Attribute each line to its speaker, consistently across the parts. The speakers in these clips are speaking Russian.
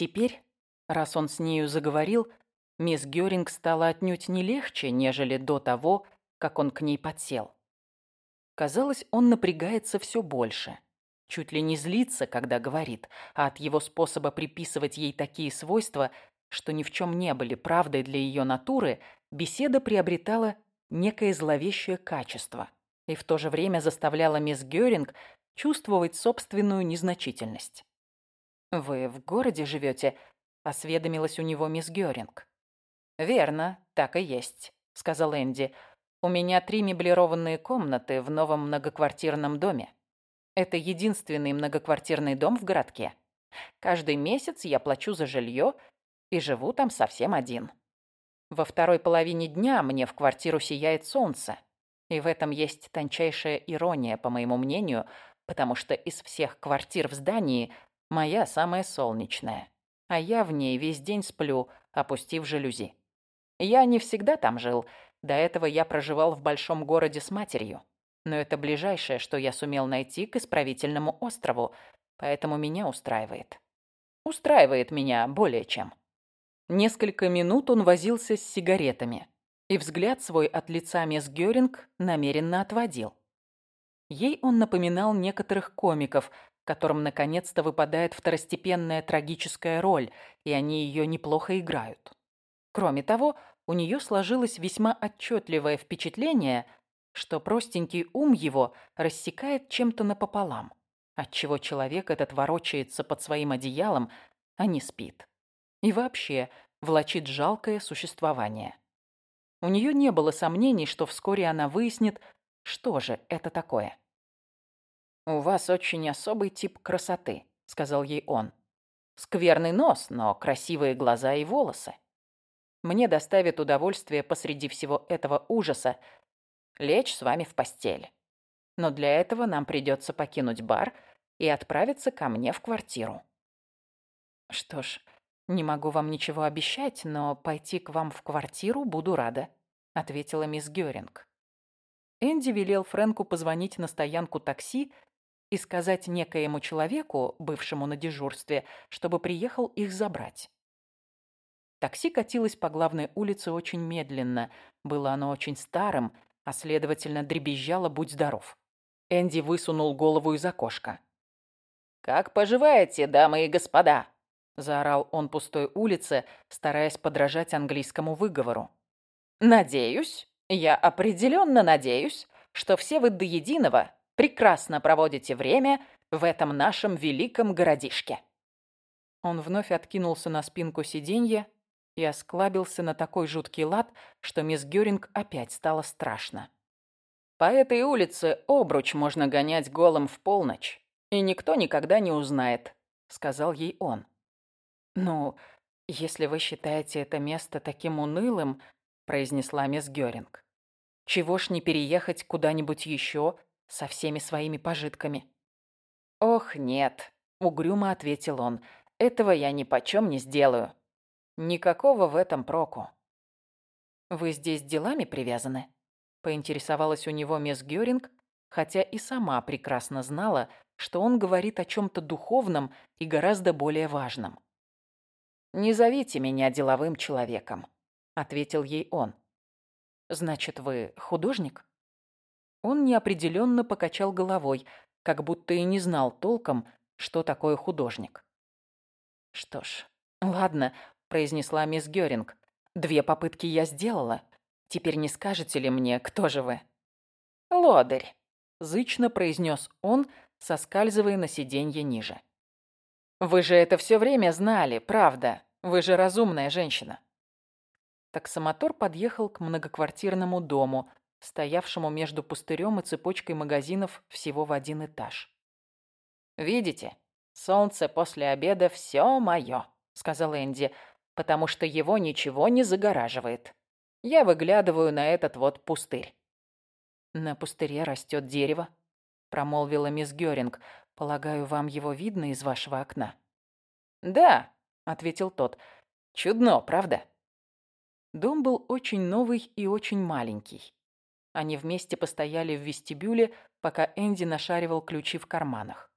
Speaker 1: Теперь, раз он с нею заговорил, мисс Гёринг стала отнюдь не легче, нежели до того, как он к ней подсел. Казалось, он напрягается все больше. Чуть ли не злится, когда говорит, а от его способа приписывать ей такие свойства, что ни в чем не были правдой для ее натуры, беседа приобретала некое зловещее качество и в то же время заставляла мисс Гёринг чувствовать собственную незначительность. «Вы в городе живете?» — осведомилась у него мисс Гёринг. «Верно, так и есть», — сказал Энди. «У меня три меблированные комнаты в новом многоквартирном доме. Это единственный многоквартирный дом в городке. Каждый месяц я плачу за жилье и живу там совсем один. Во второй половине дня мне в квартиру сияет солнце. И в этом есть тончайшая ирония, по моему мнению, потому что из всех квартир в здании моя самая солнечная. А я в ней весь день сплю, опустив жалюзи. Я не всегда там жил. До этого я проживал в большом городе с матерью. Но это ближайшее, что я сумел найти к исправительному острову, поэтому меня устраивает. Устраивает меня более чем. Несколько минут он возился с сигаретами, и взгляд свой от лица мисс Гёринг намеренно отводил. Ей он напоминал некоторых комиков, которым наконец-то выпадает второстепенная трагическая роль, и они ее неплохо играют. Кроме того, у нее сложилось весьма отчетливое впечатление, что простенький ум его рассекает чем-то напополам, отчего человек этот ворочается под своим одеялом, а не спит и вообще влачит жалкое существование. У нее не было сомнений, что вскоре она выяснит, что же это такое. «У вас очень особый тип красоты», — сказал ей он. «Скверный нос, но красивые глаза и волосы. Мне доставит удовольствие посреди всего этого ужаса лечь с вами в постель. Но для этого нам придется покинуть бар и отправиться ко мне в квартиру». Что ж, «Не могу вам ничего обещать, но пойти к вам в квартиру буду рада», — ответила мисс Гёринг. Энди велел Фрэнку позвонить на стоянку такси и сказать некоему человеку, бывшему на дежурстве, чтобы приехал их забрать. Такси катилось по главной улице очень медленно. Было оно очень старым, а следовательно дребезжало «Будь здоров». Энди высунул голову из окошка. «Как поживаете, дамы и господа?» заорал он пустой улице, стараясь подражать английскому выговору. «Надеюсь, я определенно надеюсь, что все вы до единого прекрасно проводите время в этом нашем великом городишке». Он вновь откинулся на спинку сиденья и осклабился на такой жуткий лад, что мисс Гёринг опять стало страшно. «По этой улице обруч можно гонять голым в полночь, и никто никогда не узнает», — сказал ей он. «Ну, если вы считаете это место таким унылым», — произнесла мисс Гёринг, «чего ж не переехать куда-нибудь еще со всеми своими пожитками?» «Ох, нет», — угрюмо ответил он, «этого я ни почем не сделаю. Никакого в этом проку». «Вы здесь делами привязаны?» — поинтересовалась у него мисс Гёринг, хотя и сама прекрасно знала, что он говорит о чем-то духовном и гораздо более важном. «Не зовите меня деловым человеком», — ответил ей он. «Значит, вы художник?» Он неопределенно покачал головой, как будто и не знал толком, что такое художник. «Что ж, ладно», — произнесла мисс Гёринг. «Две попытки я сделала. Теперь не скажете ли мне, кто же вы?» «Лодырь», — зычно произнес он, соскальзывая на сиденье ниже. Вы же это все время знали, правда? Вы же разумная женщина. Таксомотор подъехал к многоквартирному дому, стоявшему между пустырем и цепочкой магазинов всего в один этаж. «Видите, солнце после обеда все мое», — сказал Энди, «потому что его ничего не загораживает. Я выглядываю на этот вот пустырь». «На пустыре растет дерево», — промолвила мисс Гёринг, Полагаю, вам его видно из вашего окна?» «Да», — ответил тот. «Чудно, правда?» Дом был очень новый и очень маленький. Они вместе постояли в вестибюле, пока Энди нашаривал ключи в карманах.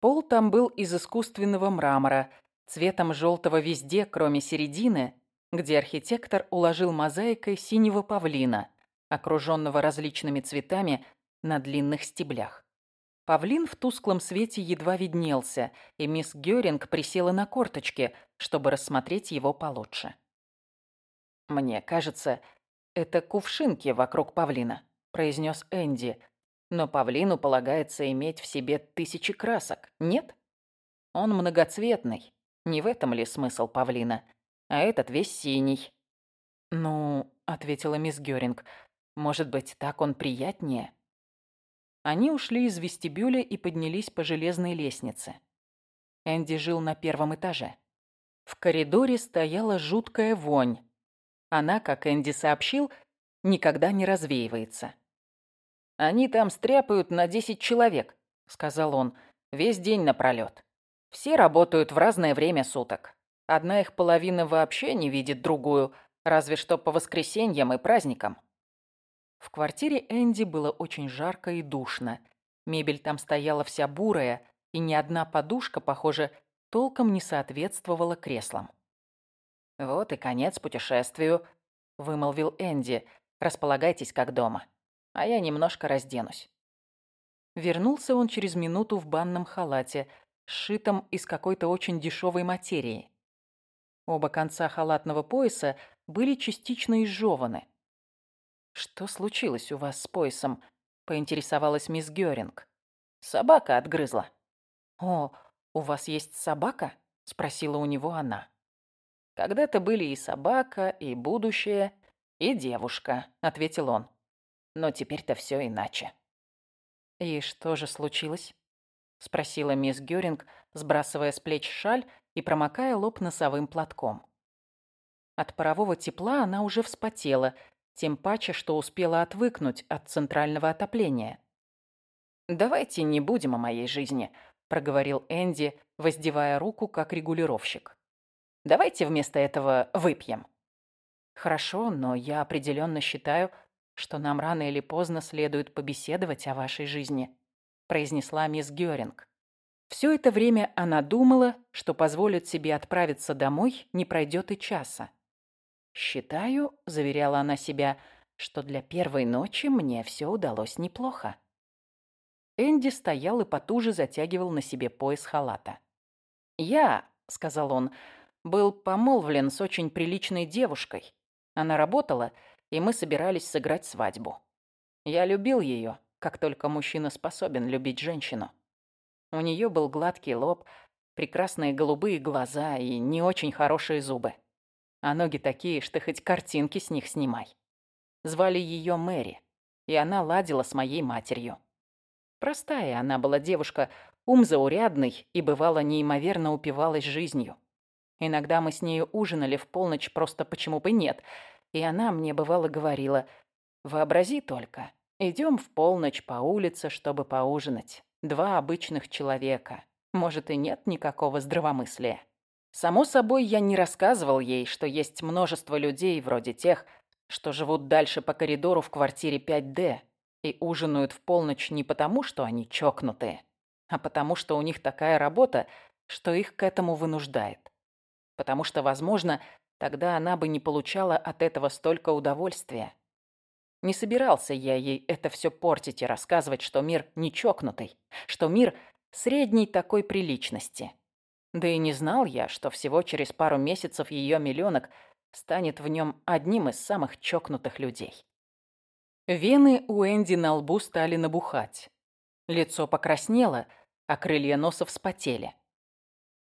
Speaker 1: Пол там был из искусственного мрамора, цветом желтого везде, кроме середины, где архитектор уложил мозаикой синего павлина, окруженного различными цветами на длинных стеблях. Павлин в тусклом свете едва виднелся, и мисс Гёринг присела на корточки, чтобы рассмотреть его получше. «Мне кажется, это кувшинки вокруг павлина», — произнес Энди. «Но павлину полагается иметь в себе тысячи красок, нет? Он многоцветный. Не в этом ли смысл павлина? А этот весь синий». «Ну», — ответила мисс Гёринг, — «может быть, так он приятнее?» Они ушли из вестибюля и поднялись по железной лестнице. Энди жил на первом этаже. В коридоре стояла жуткая вонь. Она, как Энди сообщил, никогда не развеивается. «Они там стряпают на десять человек», — сказал он, — «весь день напролёт. Все работают в разное время суток. Одна их половина вообще не видит другую, разве что по воскресеньям и праздникам. В квартире Энди было очень жарко и душно. Мебель там стояла вся бурая, и ни одна подушка, похоже, толком не соответствовала креслам. «Вот и конец путешествию», — вымолвил Энди. «Располагайтесь как дома, а я немножко разденусь». Вернулся он через минуту в банном халате, сшитом из какой-то очень дешевой материи. Оба конца халатного пояса были частично изжеваны. «Что случилось у вас с поясом?» — поинтересовалась мисс Гёринг. «Собака отгрызла». «О, у вас есть собака?» — спросила у него она. «Когда-то были и собака, и будущее, и девушка», — ответил он. «Но теперь-то все иначе». «И что же случилось?» — спросила мисс Гёринг, сбрасывая с плеч шаль и промокая лоб носовым платком. От парового тепла она уже вспотела тем паче, что успела отвыкнуть от центрального отопления. «Давайте не будем о моей жизни», — проговорил Энди, воздевая руку как регулировщик. «Давайте вместо этого выпьем». «Хорошо, но я определенно считаю, что нам рано или поздно следует побеседовать о вашей жизни», — произнесла мисс Гёринг. Все это время она думала, что позволит себе отправиться домой не пройдет и часа. «Считаю», — заверяла она себя, — «что для первой ночи мне все удалось неплохо». Энди стоял и потуже затягивал на себе пояс халата. «Я», — сказал он, — «был помолвлен с очень приличной девушкой. Она работала, и мы собирались сыграть свадьбу. Я любил ее, как только мужчина способен любить женщину. У нее был гладкий лоб, прекрасные голубые глаза и не очень хорошие зубы а ноги такие, что хоть картинки с них снимай. Звали ее Мэри, и она ладила с моей матерью. Простая она была девушка, ум заурядный и, бывало, неимоверно упивалась жизнью. Иногда мы с нею ужинали в полночь просто почему бы нет, и она мне, бывало, говорила, «Вообрази только, идем в полночь по улице, чтобы поужинать. Два обычных человека. Может, и нет никакого здравомыслия». Само собой, я не рассказывал ей, что есть множество людей вроде тех, что живут дальше по коридору в квартире 5D и ужинают в полночь не потому, что они чокнутые, а потому, что у них такая работа, что их к этому вынуждает. Потому что, возможно, тогда она бы не получала от этого столько удовольствия. Не собирался я ей это все портить и рассказывать, что мир не чокнутый, что мир средней такой приличности. Да и не знал я, что всего через пару месяцев ее миллионок станет в нем одним из самых чокнутых людей. Вены у Энди на лбу стали набухать. Лицо покраснело, а крылья носа вспотели.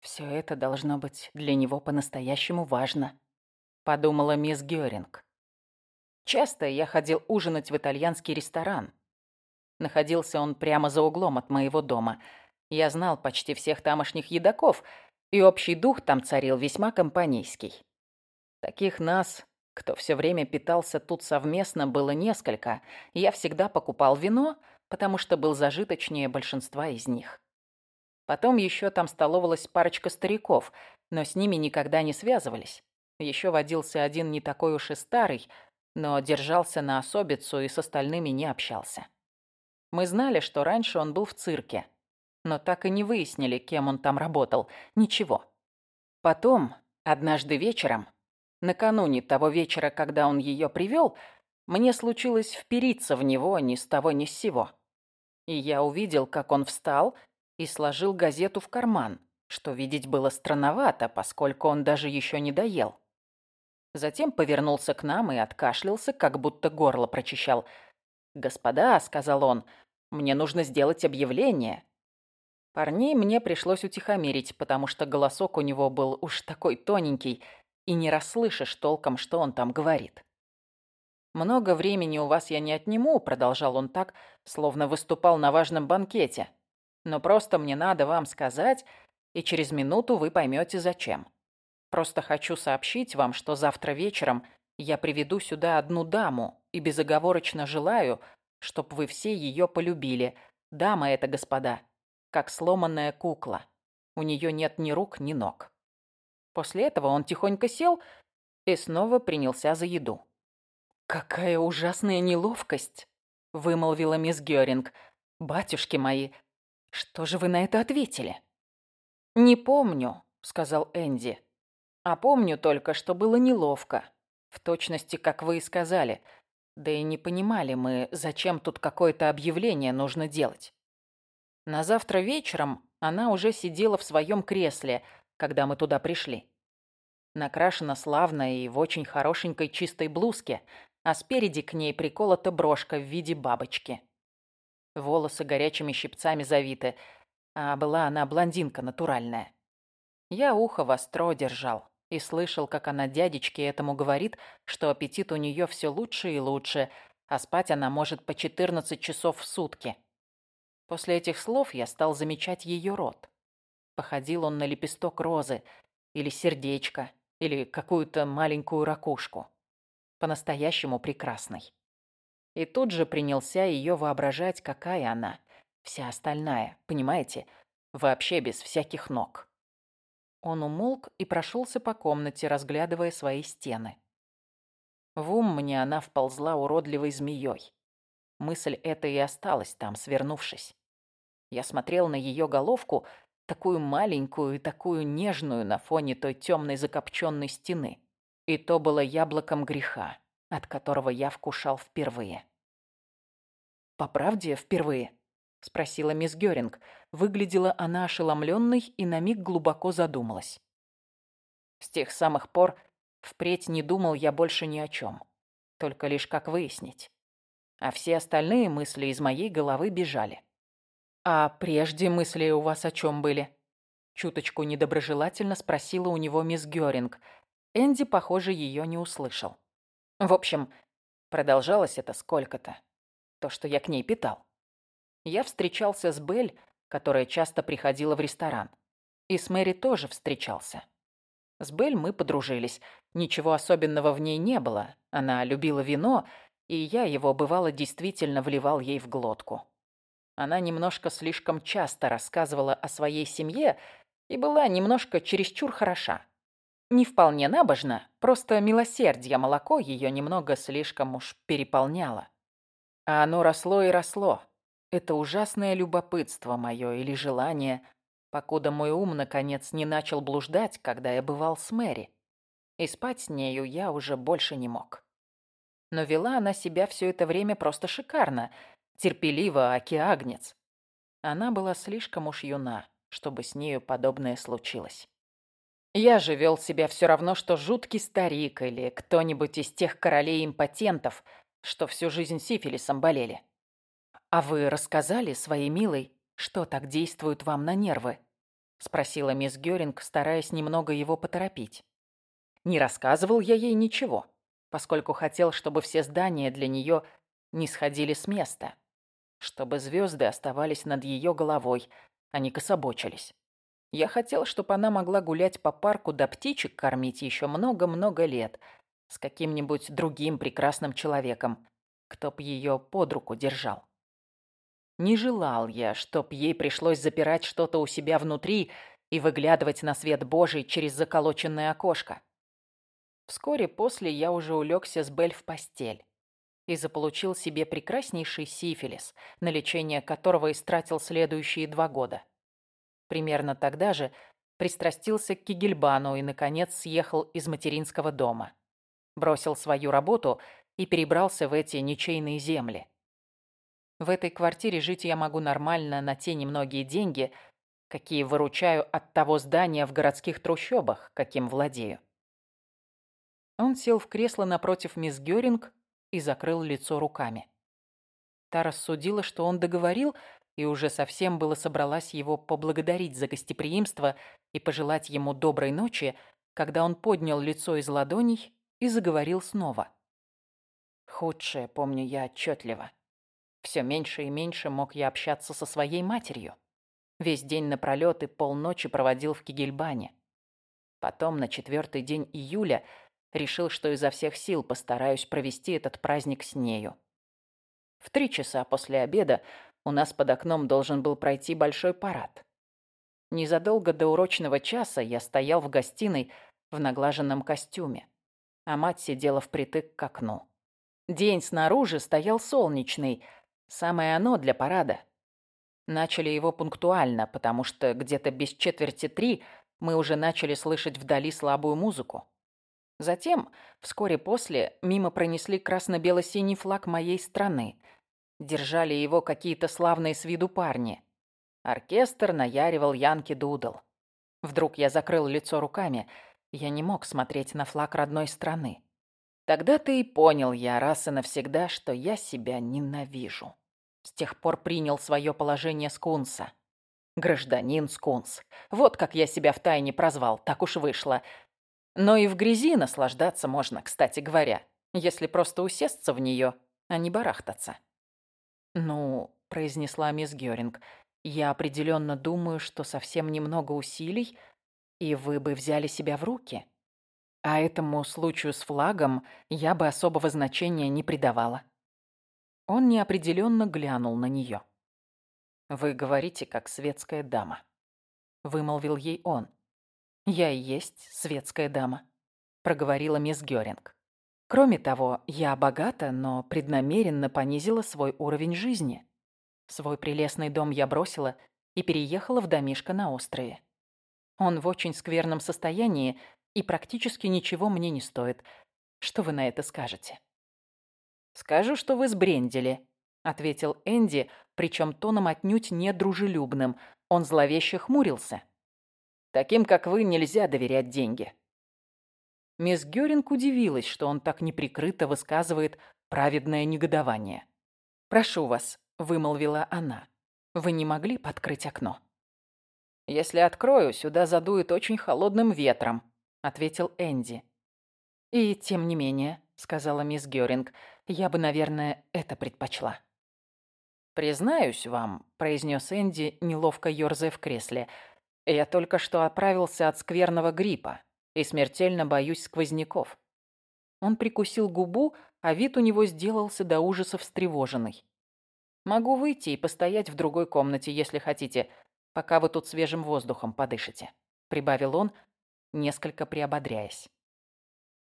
Speaker 1: «Все это должно быть для него по-настоящему важно», — подумала мисс Гёринг. Часто я ходил ужинать в итальянский ресторан. Находился он прямо за углом от моего дома — я знал почти всех тамошних едоков, и общий дух там царил весьма компанейский. Таких нас, кто все время питался тут совместно, было несколько. Я всегда покупал вино, потому что был зажиточнее большинства из них. Потом еще там столовалась парочка стариков, но с ними никогда не связывались. Еще водился один не такой уж и старый, но держался на особицу и с остальными не общался. Мы знали, что раньше он был в цирке – но так и не выяснили, кем он там работал. Ничего. Потом, однажды вечером, накануне того вечера, когда он ее привел, мне случилось впериться в него ни с того ни с сего. И я увидел, как он встал и сложил газету в карман, что видеть было странновато, поскольку он даже еще не доел. Затем повернулся к нам и откашлялся, как будто горло прочищал. «Господа», — сказал он, — «мне нужно сделать объявление». Парней мне пришлось утихомирить, потому что голосок у него был уж такой тоненький, и не расслышишь толком, что он там говорит. «Много времени у вас я не отниму», — продолжал он так, словно выступал на важном банкете. «Но просто мне надо вам сказать, и через минуту вы поймете, зачем. Просто хочу сообщить вам, что завтра вечером я приведу сюда одну даму и безоговорочно желаю, чтобы вы все ее полюбили. Дама эта, господа, как сломанная кукла. У нее нет ни рук, ни ног. После этого он тихонько сел и снова принялся за еду. «Какая ужасная неловкость!» — вымолвила мисс Гёринг. «Батюшки мои, что же вы на это ответили?» «Не помню», — сказал Энди. «А помню только, что было неловко. В точности, как вы и сказали. Да и не понимали мы, зачем тут какое-то объявление нужно делать. На завтра вечером она уже сидела в своем кресле, когда мы туда пришли. Накрашена славно и в очень хорошенькой чистой блузке, а спереди к ней приколота брошка в виде бабочки. Волосы горячими щипцами завиты, а была она блондинка натуральная. Я ухо востро держал и слышал, как она дядечке этому говорит, что аппетит у нее все лучше и лучше, а спать она может по 14 часов в сутки. После этих слов я стал замечать ее рот. Походил он на лепесток розы, или сердечко, или какую-то маленькую ракушку. По-настоящему прекрасной. И тут же принялся ее воображать, какая она, вся остальная, понимаете, вообще без всяких ног. Он умолк и прошелся по комнате, разглядывая свои стены. В ум мне она вползла уродливой змеей. Мысль эта и осталась там, свернувшись. Я смотрел на ее головку, такую маленькую и такую нежную на фоне той темной закопченной стены. И то было яблоком греха, от которого я вкушал впервые. «По правде, впервые?» — спросила мисс Гёринг. Выглядела она ошеломленной и на миг глубоко задумалась. С тех самых пор впредь не думал я больше ни о чем. Только лишь как выяснить. А все остальные мысли из моей головы бежали. «А прежде мысли у вас о чем были?» Чуточку недоброжелательно спросила у него мисс Гёринг. Энди, похоже, ее не услышал. В общем, продолжалось это сколько-то. То, что я к ней питал. Я встречался с Белль, которая часто приходила в ресторан. И с Мэри тоже встречался. С Белль мы подружились. Ничего особенного в ней не было. Она любила вино, и я его, бывало, действительно вливал ей в глотку. Она немножко слишком часто рассказывала о своей семье и была немножко чересчур хороша. Не вполне набожна, просто милосердие молоко ее немного слишком уж переполняло. А оно росло и росло. Это ужасное любопытство мое или желание, покуда мой ум, наконец, не начал блуждать, когда я бывал с Мэри. И спать с нею я уже больше не мог. Но вела она себя все это время просто шикарно, терпеливо, аки агнец. Она была слишком уж юна, чтобы с нею подобное случилось. Я же вел себя все равно, что жуткий старик или кто-нибудь из тех королей-импотентов, что всю жизнь сифилисом болели. «А вы рассказали своей милой, что так действует вам на нервы?» — спросила мисс Гёринг, стараясь немного его поторопить. Не рассказывал я ей ничего, поскольку хотел, чтобы все здания для нее не сходили с места чтобы звезды оставались над ее головой, а не кособочились. Я хотел, чтобы она могла гулять по парку да птичек кормить еще много-много лет с каким-нибудь другим прекрасным человеком, кто б ее под руку держал. Не желал я, чтоб ей пришлось запирать что-то у себя внутри и выглядывать на свет Божий через заколоченное окошко. Вскоре после я уже улегся с Бель в постель и заполучил себе прекраснейший сифилис, на лечение которого истратил следующие два года. Примерно тогда же пристрастился к Кигельбану и, наконец, съехал из материнского дома. Бросил свою работу и перебрался в эти ничейные земли. В этой квартире жить я могу нормально на те немногие деньги, какие выручаю от того здания в городских трущобах, каким владею. Он сел в кресло напротив мисс Гёринг и закрыл лицо руками. Та рассудила, что он договорил, и уже совсем было собралась его поблагодарить за гостеприимство и пожелать ему доброй ночи, когда он поднял лицо из ладоней и заговорил снова. Худшее помню я отчетливо. Все меньше и меньше мог я общаться со своей матерью. Весь день напролёт и полночи проводил в Кигельбане. Потом, на четвертый день июля, решил, что изо всех сил постараюсь провести этот праздник с нею. В три часа после обеда у нас под окном должен был пройти большой парад. Незадолго до урочного часа я стоял в гостиной в наглаженном костюме, а мать сидела впритык к окну. День снаружи стоял солнечный, самое оно для парада. Начали его пунктуально, потому что где-то без четверти три мы уже начали слышать вдали слабую музыку. Затем, вскоре после, мимо пронесли красно-бело-синий флаг моей страны. Держали его какие-то славные с виду парни. Оркестр наяривал Янки Дудл. Вдруг я закрыл лицо руками. Я не мог смотреть на флаг родной страны. Тогда-то и понял я раз и навсегда, что я себя ненавижу. С тех пор принял свое положение скунса. Гражданин скунс. Вот как я себя втайне прозвал, так уж вышло. Но и в грязи наслаждаться можно, кстати говоря, если просто усесться в нее, а не барахтаться. «Ну», — произнесла мисс Гёринг, — «я определенно думаю, что совсем немного усилий, и вы бы взяли себя в руки». А этому случаю с флагом я бы особого значения не придавала. Он неопределенно глянул на нее. «Вы говорите, как светская дама», — вымолвил ей он. «Я и есть светская дама», — проговорила мисс Гёринг. «Кроме того, я богата, но преднамеренно понизила свой уровень жизни. Свой прелестный дом я бросила и переехала в домишко на острове. Он в очень скверном состоянии, и практически ничего мне не стоит. Что вы на это скажете?» «Скажу, что вы сбрендили», — ответил Энди, причем тоном отнюдь не дружелюбным. Он зловеще хмурился. «Таким, как вы, нельзя доверять деньги». Мисс Гёринг удивилась, что он так неприкрыто высказывает праведное негодование. «Прошу вас», — вымолвила она, — «вы не могли подкрыть окно?» «Если открою, сюда задует очень холодным ветром», — ответил Энди. «И тем не менее», — сказала мисс Гёринг, — «я бы, наверное, это предпочла». «Признаюсь вам», — произнес Энди, неловко ёрзая в кресле, — «я только что отправился от скверного гриппа и смертельно боюсь сквозняков». Он прикусил губу, а вид у него сделался до ужаса встревоженный. «Могу выйти и постоять в другой комнате, если хотите, пока вы тут свежим воздухом подышите», — прибавил он, несколько приободряясь.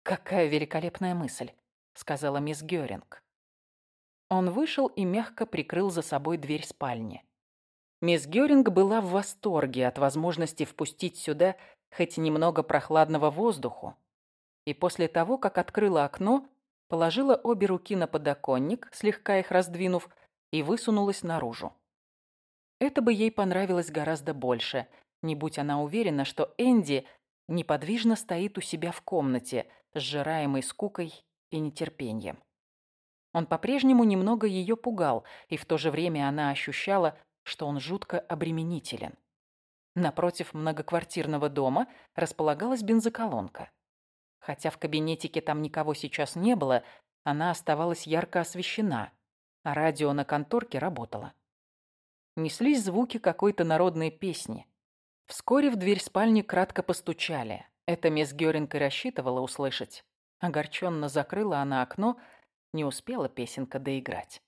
Speaker 1: «Какая великолепная мысль», — сказала мисс Гёринг. Он вышел и мягко прикрыл за собой дверь спальни. Мисс Гёринг была в восторге от возможности впустить сюда хоть немного прохладного воздуху, и после того, как открыла окно, положила обе руки на подоконник, слегка их раздвинув, и высунулась наружу. Это бы ей понравилось гораздо больше, не будь она уверена, что Энди неподвижно стоит у себя в комнате, сжираемой скукой и нетерпением. Он по-прежнему немного ее пугал, и в то же время она ощущала, что он жутко обременителен. Напротив многоквартирного дома располагалась бензоколонка. Хотя в кабинетике там никого сейчас не было, она оставалась ярко освещена, а радио на конторке работало. Неслись звуки какой-то народной песни. Вскоре в дверь спальни кратко постучали. Это мисс Гёринг и рассчитывала услышать. Огорченно закрыла она окно, не успела песенка доиграть.